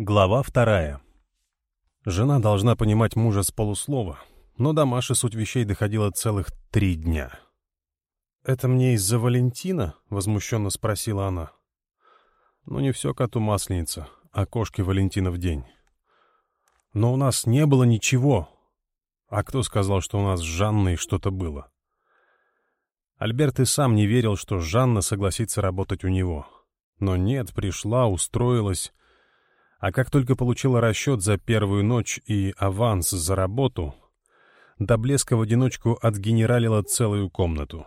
Глава вторая. Жена должна понимать мужа с полуслова, но до Маши суть вещей доходила целых три дня. «Это мне из-за Валентина?» — возмущенно спросила она. «Ну не все коту масленица, а кошки Валентина в день». «Но у нас не было ничего!» «А кто сказал, что у нас с Жанной что-то было?» Альберт и сам не верил, что Жанна согласится работать у него. Но нет, пришла, устроилась а как только получила расчет за первую ночь и аванс за работу, до блеска в одиночку отгенералила целую комнату.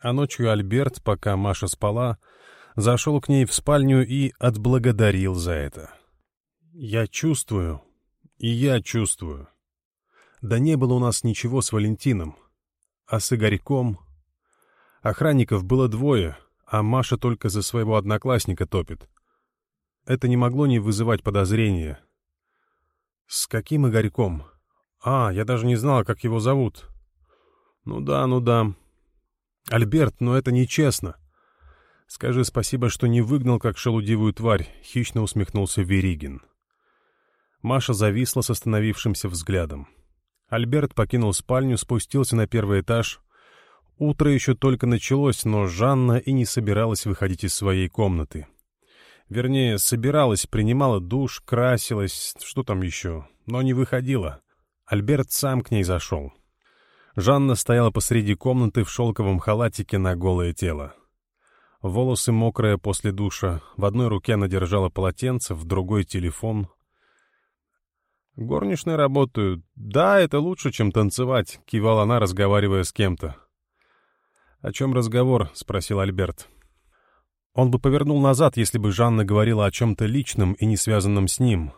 А ночью Альберт, пока Маша спала, зашел к ней в спальню и отблагодарил за это. «Я чувствую, и я чувствую. Да не было у нас ничего с Валентином, а с Игорьком. Охранников было двое, а Маша только за своего одноклассника топит это не могло не вызывать подозрения. С каким Игорьком? А, я даже не знала, как его зовут. Ну да, ну да. Альберт, но это нечестно. Скажи спасибо, что не выгнал, как шелудивую тварь, хищно усмехнулся Веригин. Маша зависла с остановившимся взглядом. Альберт покинул спальню, спустился на первый этаж. Утро еще только началось, но Жанна и не собиралась выходить из своей комнаты. — Вернее, собиралась, принимала душ, красилась, что там еще, но не выходила. Альберт сам к ней зашел. Жанна стояла посреди комнаты в шелковом халатике на голое тело. Волосы мокрые после душа, в одной руке она держала полотенце, в другой — телефон. «Горничные работают. Да, это лучше, чем танцевать», — кивала она, разговаривая с кем-то. «О чем разговор?» — спросил Альберт. Он бы повернул назад, если бы Жанна говорила о чем-то личном и не связанном с ним.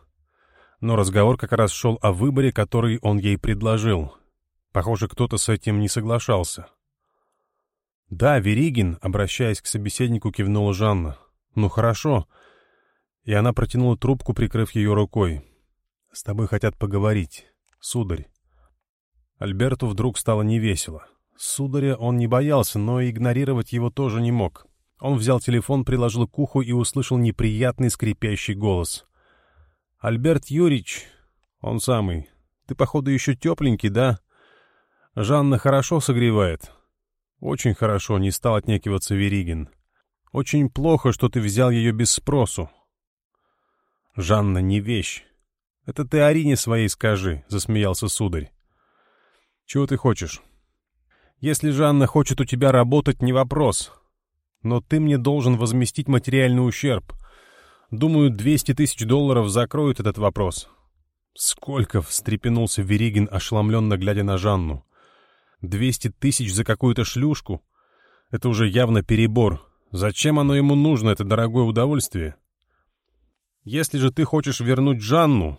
Но разговор как раз шел о выборе, который он ей предложил. Похоже, кто-то с этим не соглашался. «Да, Веригин», — обращаясь к собеседнику, кивнула Жанна. «Ну хорошо». И она протянула трубку, прикрыв ее рукой. «С тобой хотят поговорить, сударь». Альберту вдруг стало невесело. Сударя он не боялся, но игнорировать его тоже не мог. Он взял телефон, приложил к уху и услышал неприятный скрипящий голос. «Альберт Юрьевич, он самый, ты, походу, еще тепленький, да? Жанна хорошо согревает». «Очень хорошо», — не стал отнекиваться Веригин. «Очень плохо, что ты взял ее без спросу». «Жанна не вещь. Это ты Арине своей скажи», — засмеялся сударь. «Чего ты хочешь?» «Если Жанна хочет у тебя работать, не вопрос. Но ты мне должен возместить материальный ущерб. Думаю, 200 тысяч долларов закроют этот вопрос». «Сколько?» — встрепенулся Веригин, ошеломленно глядя на Жанну. «200 тысяч за какую-то шлюшку? Это уже явно перебор. Зачем оно ему нужно, это дорогое удовольствие?» «Если же ты хочешь вернуть Жанну...»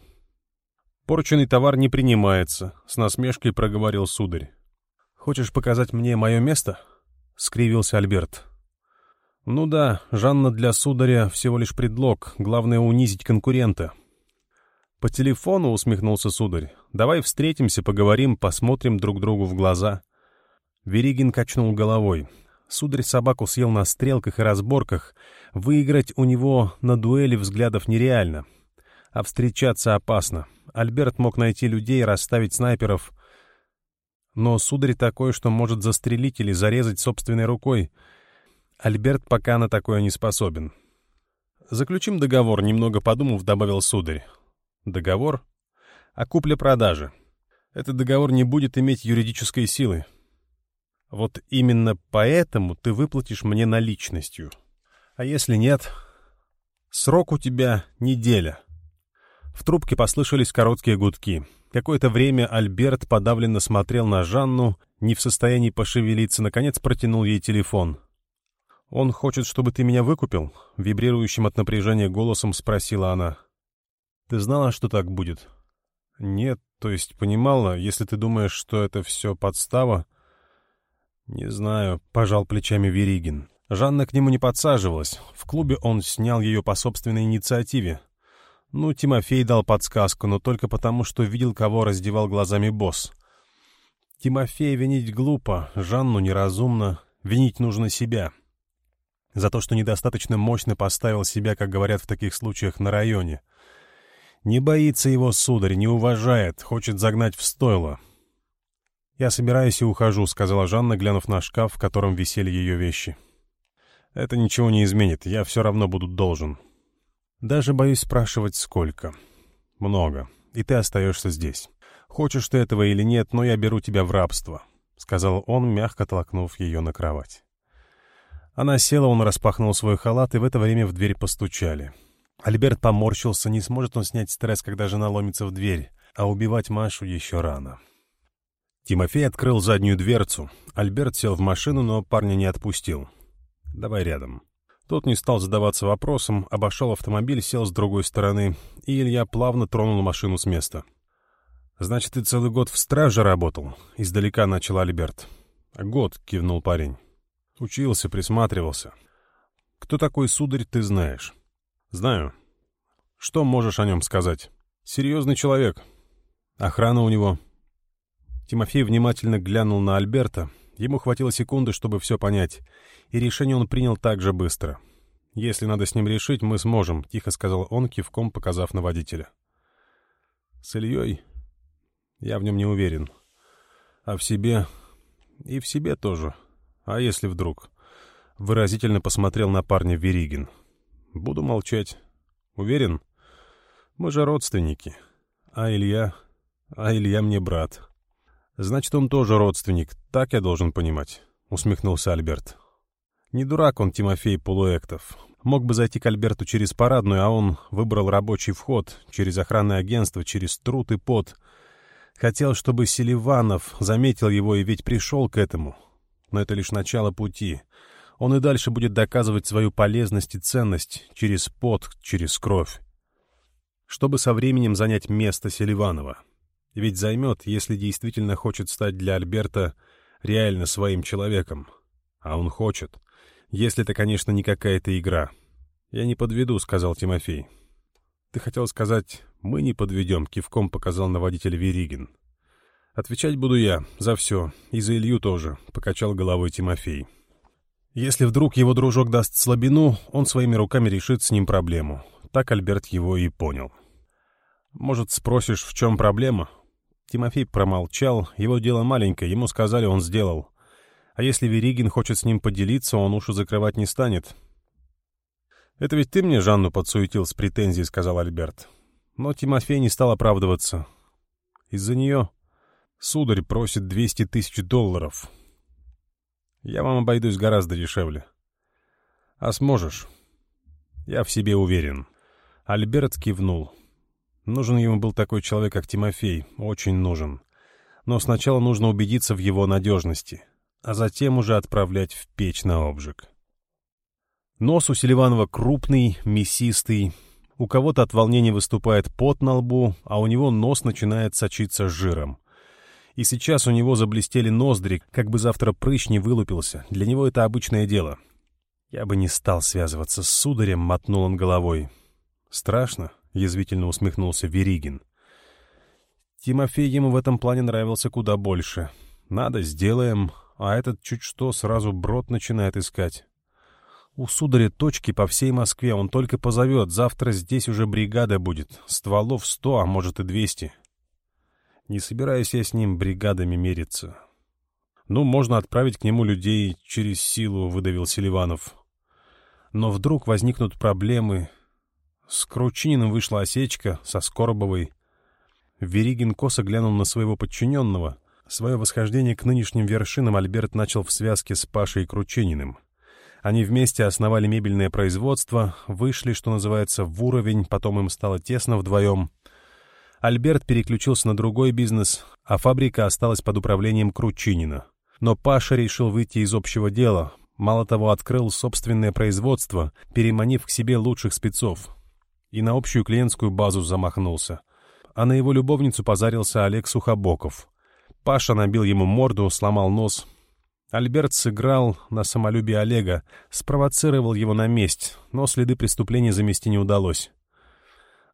«Порченный товар не принимается», — с насмешкой проговорил сударь. «Хочешь показать мне мое место?» — скривился Альберт. Ну да, Жанна для сударя всего лишь предлог, главное унизить конкурента. По телефону усмехнулся сударь. Давай встретимся, поговорим, посмотрим друг другу в глаза. Веригин качнул головой. Сударь собаку съел на стрелках и разборках. Выиграть у него на дуэли взглядов нереально. А встречаться опасно. Альберт мог найти людей, расставить снайперов. Но сударь такой, что может застрелить или зарезать собственной рукой — Альберт пока на такое не способен. Заключим договор, немного подумав, добавил сударь. Договор о купле-продаже. Этот договор не будет иметь юридической силы. Вот именно поэтому ты выплатишь мне наличностью. А если нет, срок у тебя неделя. В трубке послышались короткие гудки. Какое-то время Альберт подавленно смотрел на Жанну, не в состоянии пошевелиться, наконец протянул ей телефон — «Он хочет, чтобы ты меня выкупил?» — вибрирующим от напряжения голосом спросила она. «Ты знала, что так будет?» «Нет, то есть понимала, если ты думаешь, что это все подстава...» «Не знаю», — пожал плечами Веригин. Жанна к нему не подсаживалась. В клубе он снял ее по собственной инициативе. Ну, Тимофей дал подсказку, но только потому, что видел, кого раздевал глазами босс. Тимофея винить глупо, Жанну неразумно. Винить нужно себя за то, что недостаточно мощно поставил себя, как говорят в таких случаях, на районе. Не боится его, сударь, не уважает, хочет загнать в стойло. «Я собираюсь и ухожу», — сказала Жанна, глянув на шкаф, в котором висели ее вещи. «Это ничего не изменит, я все равно буду должен». «Даже боюсь спрашивать, сколько». «Много. И ты остаешься здесь. Хочешь ты этого или нет, но я беру тебя в рабство», — сказал он, мягко толкнув ее на кровать. Она села, он распахнул свой халат, и в это время в дверь постучали. Альберт поморщился, не сможет он снять стресс, когда жена ломится в дверь, а убивать Машу еще рано. Тимофей открыл заднюю дверцу. Альберт сел в машину, но парня не отпустил. «Давай рядом». Тот не стал задаваться вопросом, обошел автомобиль, сел с другой стороны, и Илья плавно тронул машину с места. «Значит, ты целый год в страже работал?» — издалека начал Альберт. «Год», — кивнул парень. Учился, присматривался. Кто такой сударь, ты знаешь. Знаю. Что можешь о нем сказать? Серьезный человек. Охрана у него. Тимофей внимательно глянул на Альберта. Ему хватило секунды, чтобы все понять. И решение он принял так же быстро. «Если надо с ним решить, мы сможем», — тихо сказал он, кивком показав на водителя. «С Ильей? Я в нем не уверен. А в себе? И в себе тоже. А если вдруг? Выразительно посмотрел на парня Веригин. Буду молчать. Уверен? Мы же родственники. А Илья... А Илья мне брат. Значит, он тоже родственник. Так я должен понимать. Усмехнулся Альберт. Не дурак он, Тимофей Полуэктов. Мог бы зайти к Альберту через парадную, а он выбрал рабочий вход, через охранное агентство, через труд и пот. Хотел, чтобы Селиванов заметил его и ведь пришел к этому но это лишь начало пути. Он и дальше будет доказывать свою полезность и ценность через пот, через кровь. Чтобы со временем занять место Селиванова. Ведь займет, если действительно хочет стать для Альберта реально своим человеком. А он хочет. Если это, конечно, не какая-то игра. «Я не подведу», — сказал Тимофей. «Ты хотел сказать, мы не подведем», — кивком показал на водителя Веригин. «Отвечать буду я. За все. И за Илью тоже», — покачал головой Тимофей. Если вдруг его дружок даст слабину, он своими руками решит с ним проблему. Так Альберт его и понял. «Может, спросишь, в чем проблема?» Тимофей промолчал. Его дело маленькое, ему сказали, он сделал. А если Веригин хочет с ним поделиться, он уши закрывать не станет. «Это ведь ты мне Жанну подсуетил с претензией», — сказал Альберт. Но Тимофей не стал оправдываться. «Из-за нее...» Сударь просит 200 тысяч долларов. Я вам обойдусь гораздо дешевле. А сможешь? Я в себе уверен. Альберт кивнул. Нужен ему был такой человек, как Тимофей. Очень нужен. Но сначала нужно убедиться в его надежности. А затем уже отправлять в печь на обжиг. Нос у Селиванова крупный, мясистый. У кого-то от волнения выступает пот на лбу, а у него нос начинает сочиться жиром. И сейчас у него заблестели ноздри, как бы завтра прыщ не вылупился. Для него это обычное дело. «Я бы не стал связываться с сударем», — мотнул он головой. «Страшно», — язвительно усмехнулся Веригин. Тимофей ему в этом плане нравился куда больше. «Надо, сделаем», а этот чуть что сразу брод начинает искать. У сударя точки по всей Москве, он только позовет, завтра здесь уже бригада будет, стволов сто, а может и двести. Не собираюсь я с ним бригадами мериться. Ну, можно отправить к нему людей через силу, выдавил Селиванов. Но вдруг возникнут проблемы. С Кручининым вышла осечка, со Скоробовой. Веригин косо глянул на своего подчиненного. Свое восхождение к нынешним вершинам Альберт начал в связке с Пашей Кручининым. Они вместе основали мебельное производство, вышли, что называется, в уровень, потом им стало тесно вдвоем — Альберт переключился на другой бизнес, а фабрика осталась под управлением Кручинина. Но Паша решил выйти из общего дела, мало того, открыл собственное производство, переманив к себе лучших спецов. И на общую клиентскую базу замахнулся. А на его любовницу позарился Олег Сухобоков. Паша набил ему морду, сломал нос. Альберт сыграл на самолюбие Олега, спровоцировал его на месть, но следы преступления замести не удалось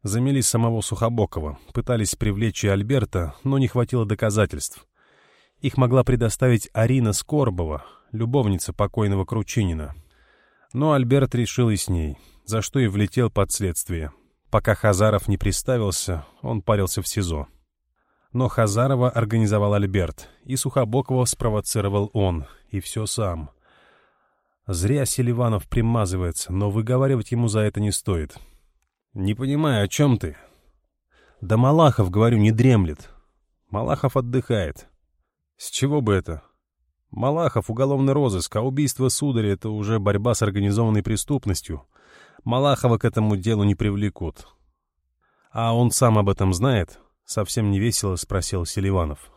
замели самого Сухобокова, пытались привлечь и Альберта, но не хватило доказательств. Их могла предоставить Арина Скорбова, любовница покойного Кручинина. Но Альберт решил и с ней, за что и влетел под следствие. Пока Хазаров не приставился, он парился в СИЗО. Но Хазарова организовал Альберт, и Сухобокова спровоцировал он, и все сам. Зря Селиванов примазывается, но выговаривать ему за это не стоит. «Не понимаю, о чем ты?» «Да Малахов, говорю, не дремлет. Малахов отдыхает». «С чего бы это?» «Малахов — уголовный розыск, а убийство сударя — это уже борьба с организованной преступностью. Малахова к этому делу не привлекут». «А он сам об этом знает?» — совсем невесело спросил Селиванов.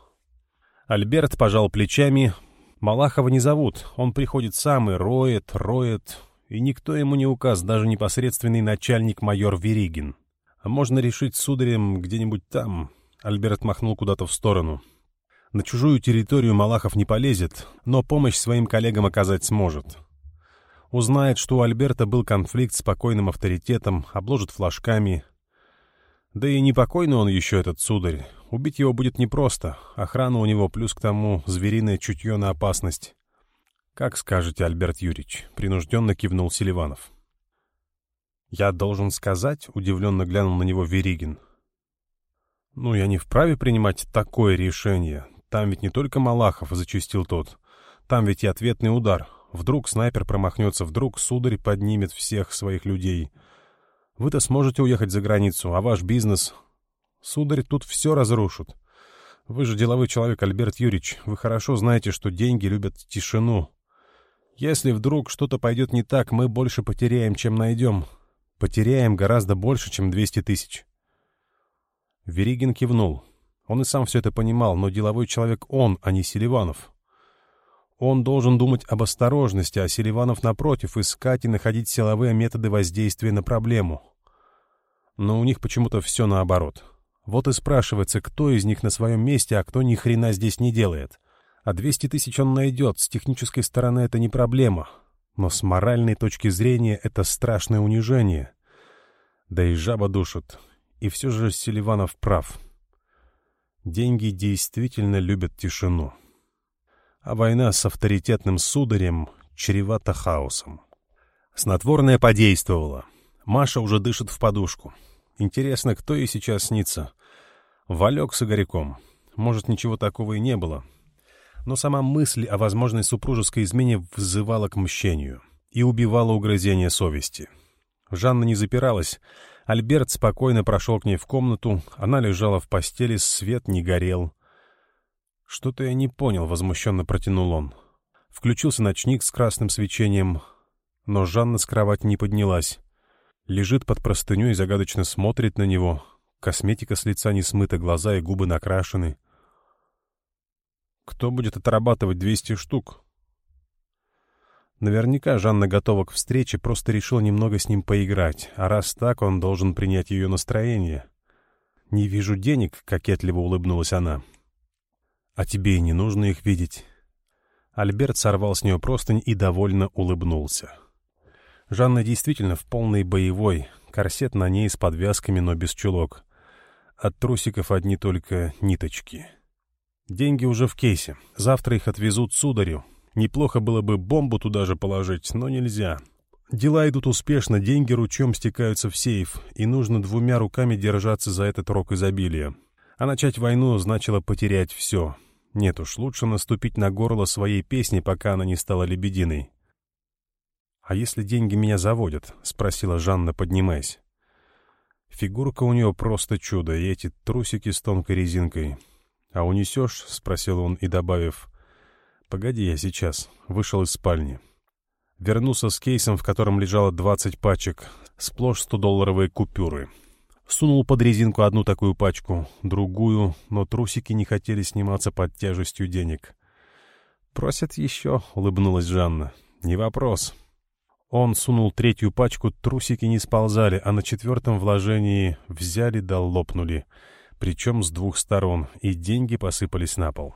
Альберт пожал плечами. «Малахова не зовут. Он приходит сам и роет, роет, и никто ему не указ, даже непосредственный начальник майор Веригин. А можно решить сударем где-нибудь там. Альберт махнул куда-то в сторону. На чужую территорию Малахов не полезет, но помощь своим коллегам оказать сможет. Узнает, что у Альберта был конфликт с покойным авторитетом, обложит флажками. Да и непокойный он еще, этот сударь. Убить его будет непросто. Охрана у него, плюс к тому звериное чутье на опасность. «Как скажете, Альберт Юрьевич», — принужденно кивнул Селиванов. «Я должен сказать», — удивленно глянул на него Веригин. «Ну, я не вправе принимать такое решение. Там ведь не только Малахов», — зачистил тот. «Там ведь и ответный удар. Вдруг снайпер промахнется, вдруг сударь поднимет всех своих людей. Вы-то сможете уехать за границу, а ваш бизнес... Сударь тут все разрушит. Вы же деловой человек, Альберт Юрьевич. Вы хорошо знаете, что деньги любят тишину. Если вдруг что-то пойдет не так, мы больше потеряем, чем найдем. Потеряем гораздо больше, чем 200 тысяч. Веригин кивнул. Он и сам все это понимал, но деловой человек он, а не Селиванов. Он должен думать об осторожности, а Селиванов, напротив, искать и находить силовые методы воздействия на проблему. Но у них почему-то все наоборот. Вот и спрашивается, кто из них на своем месте, а кто ни хрена здесь не делает. А 200 тысяч он найдет, с технической стороны это не проблема. Но с моральной точки зрения это страшное унижение. Да и жаба душит. И все же Селиванов прав. Деньги действительно любят тишину. А война с авторитетным сударем чревата хаосом. Снотворное подействовало. Маша уже дышит в подушку. Интересно, кто ей сейчас снится? Валек с Игоряком. Может, ничего такого и не было. — но сама мысль о возможной супружеской измене взывала к мщению и убивала угрызение совести. Жанна не запиралась. Альберт спокойно прошел к ней в комнату, она лежала в постели, свет не горел. «Что-то я не понял», — возмущенно протянул он. Включился ночник с красным свечением, но Жанна с кровати не поднялась. Лежит под простыней и загадочно смотрит на него. Косметика с лица не смыта, глаза и губы накрашены — кто будет отрабатывать 200 штук? Наверняка Жанна готова к встрече, просто решила немного с ним поиграть, а раз так, он должен принять ее настроение. «Не вижу денег», — кокетливо улыбнулась она. «А тебе и не нужно их видеть». Альберт сорвал с нее простынь и довольно улыбнулся. Жанна действительно в полной боевой, корсет на ней с подвязками, но без чулок. От трусиков одни только ниточки. Деньги уже в кейсе. Завтра их отвезут сударю. Неплохо было бы бомбу туда же положить, но нельзя. Дела идут успешно, деньги ручьем стекаются в сейф, и нужно двумя руками держаться за этот рок изобилия. А начать войну значило потерять все. Нет уж, лучше наступить на горло своей песни, пока она не стала лебединой. «А если деньги меня заводят?» — спросила Жанна, поднимаясь. Фигурка у нее просто чудо, и эти трусики с тонкой резинкой — «А унесешь?» — спросил он и добавив. «Погоди, я сейчас». Вышел из спальни. Вернулся с кейсом, в котором лежало 20 пачек, сплошь 100-долларовые купюры. Сунул под резинку одну такую пачку, другую, но трусики не хотели сниматься под тяжестью денег. «Просят еще», — улыбнулась Жанна. «Не вопрос». Он сунул третью пачку, трусики не сползали, а на четвертом вложении взяли да лопнули причем с двух сторон, и деньги посыпались на пол.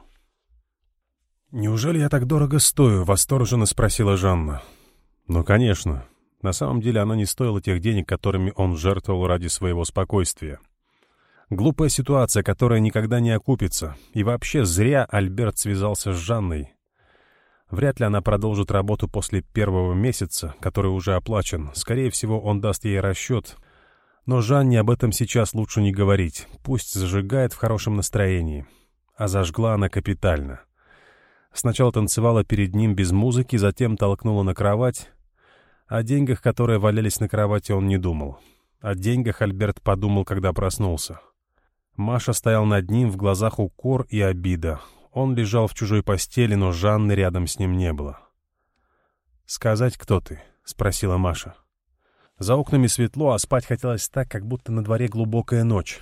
«Неужели я так дорого стою?» — восторженно спросила Жанна. «Ну, конечно. На самом деле она не стоила тех денег, которыми он жертвовал ради своего спокойствия. Глупая ситуация, которая никогда не окупится. И вообще зря Альберт связался с Жанной. Вряд ли она продолжит работу после первого месяца, который уже оплачен. Скорее всего, он даст ей расчет, но Жанне об этом сейчас лучше не говорить, пусть зажигает в хорошем настроении. А зажгла она капитально. Сначала танцевала перед ним без музыки, затем толкнула на кровать. О деньгах, которые валялись на кровати, он не думал. О деньгах Альберт подумал, когда проснулся. Маша стоял над ним, в глазах укор и обида. Он лежал в чужой постели, но Жанны рядом с ним не было. «Сказать, кто ты?» — спросила Маша. — за окнами светло, а спать хотелось так, как будто на дворе глубокая ночь.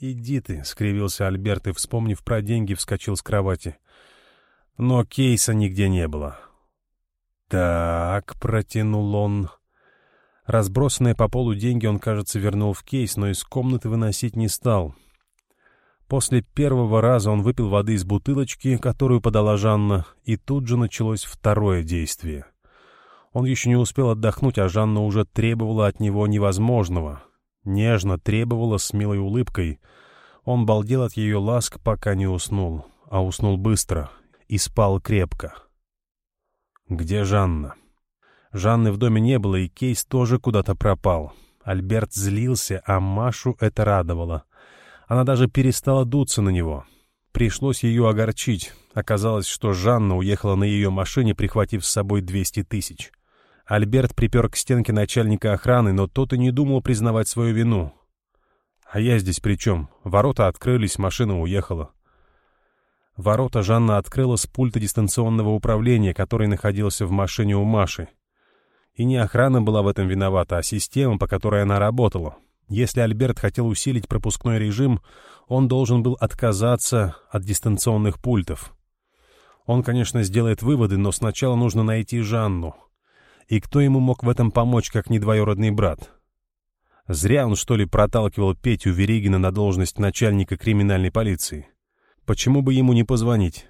«Иди ты», — скривился Альберт и, вспомнив про деньги, вскочил с кровати. Но кейса нигде не было. «Так», — протянул он. Разбросанные по полу деньги он, кажется, вернул в кейс, но из комнаты выносить не стал. После первого раза он выпил воды из бутылочки, которую подала Жанна, и тут же началось второе действие — он еще не успел отдохнуть, а Жанна уже требовала от него невозможного. Нежно требовала с милой улыбкой. Он балдел от ее ласк, пока не уснул. А уснул быстро. И спал крепко. «Где Жанна?» Жанны в доме не было, и Кейс тоже куда-то пропал. Альберт злился, а Машу это радовало. Она даже перестала дуться на него. Пришлось ее огорчить. Оказалось, что Жанна уехала на ее машине, прихватив с собой 200 тысяч. Альберт припер к стенке начальника охраны, но тот и не думал признавать свою вину. «А я здесь при чем? Ворота открылись, машина уехала». Ворота Жанна открыла с пульта дистанционного управления, который находился в машине у Маши. И не охрана была в этом виновата, а система, по которой она работала. Если Альберт хотел усилить пропускной режим, он должен был отказаться от дистанционных пультов. Он, конечно, сделает выводы, но сначала нужно найти Жанну — и кто ему мог в этом помочь, как не двоюродный брат? Зря он, что ли, проталкивал Петю Веригина на должность начальника криминальной полиции. Почему бы ему не позвонить?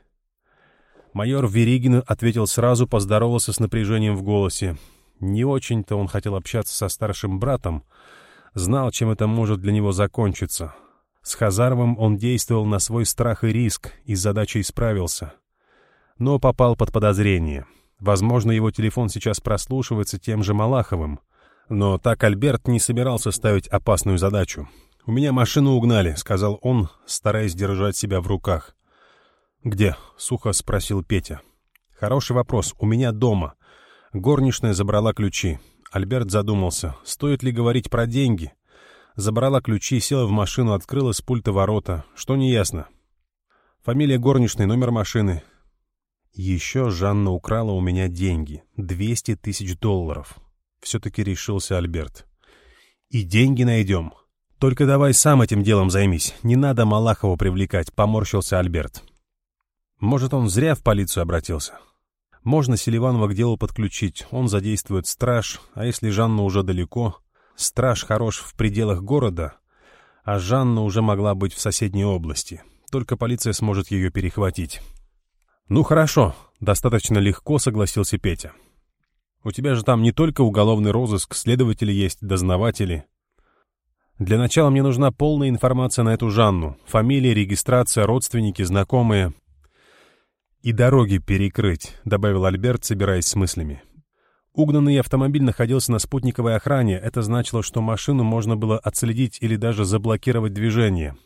Майор Веригин ответил сразу, поздоровался с напряжением в голосе. Не очень-то он хотел общаться со старшим братом, знал, чем это может для него закончиться. С Хазаровым он действовал на свой страх и риск и с задачей справился. Но попал под подозрение — Возможно, его телефон сейчас прослушивается тем же Малаховым. Но так Альберт не собирался ставить опасную задачу. «У меня машину угнали», — сказал он, стараясь держать себя в руках. «Где?» — сухо спросил Петя. «Хороший вопрос. У меня дома». Горничная забрала ключи. Альберт задумался, стоит ли говорить про деньги. Забрала ключи, села в машину, открыла с пульта ворота. Что неясно. Фамилия горничной, номер машины. Еще Жанна украла у меня деньги. 200 тысяч долларов. Все-таки решился Альберт. И деньги найдем. Только давай сам этим делом займись. Не надо Малахова привлекать, поморщился Альберт. Может, он зря в полицию обратился. Можно Селиванова к делу подключить, он задействует страж, а если Жанна уже далеко, страж хорош в пределах города, а Жанна уже могла быть в соседней области. Только полиция сможет ее перехватить. «Ну хорошо», — достаточно легко согласился Петя. «У тебя же там не только уголовный розыск, следователи есть, дознаватели». «Для начала мне нужна полная информация на эту Жанну. Фамилия, регистрация, родственники, знакомые». «И дороги перекрыть», — добавил Альберт, собираясь с мыслями. Угнанный автомобиль находился на спутниковой охране. Это значило, что машину можно было отследить или даже заблокировать движение.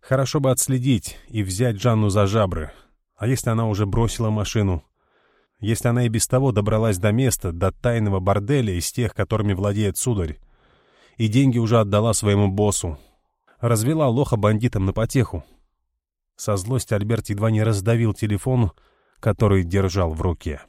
Хорошо бы отследить и взять Жанну за жабры. А если она уже бросила машину? Если она и без того добралась до места, до тайного борделя из тех, которыми владеет сударь? И деньги уже отдала своему боссу. Развела лоха бандитам на потеху. Со злости Альберт едва не раздавил телефон, который держал в руке.